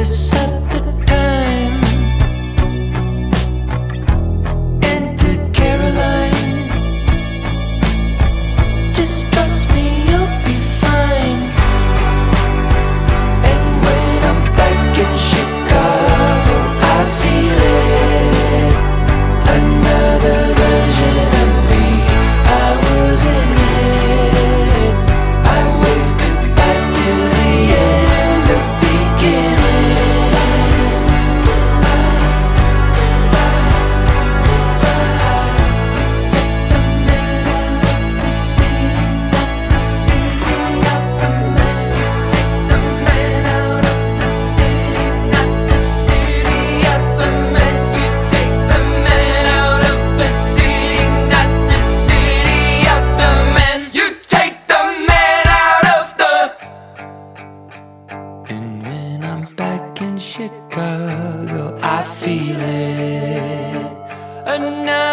time. Chicago, I feel it. Another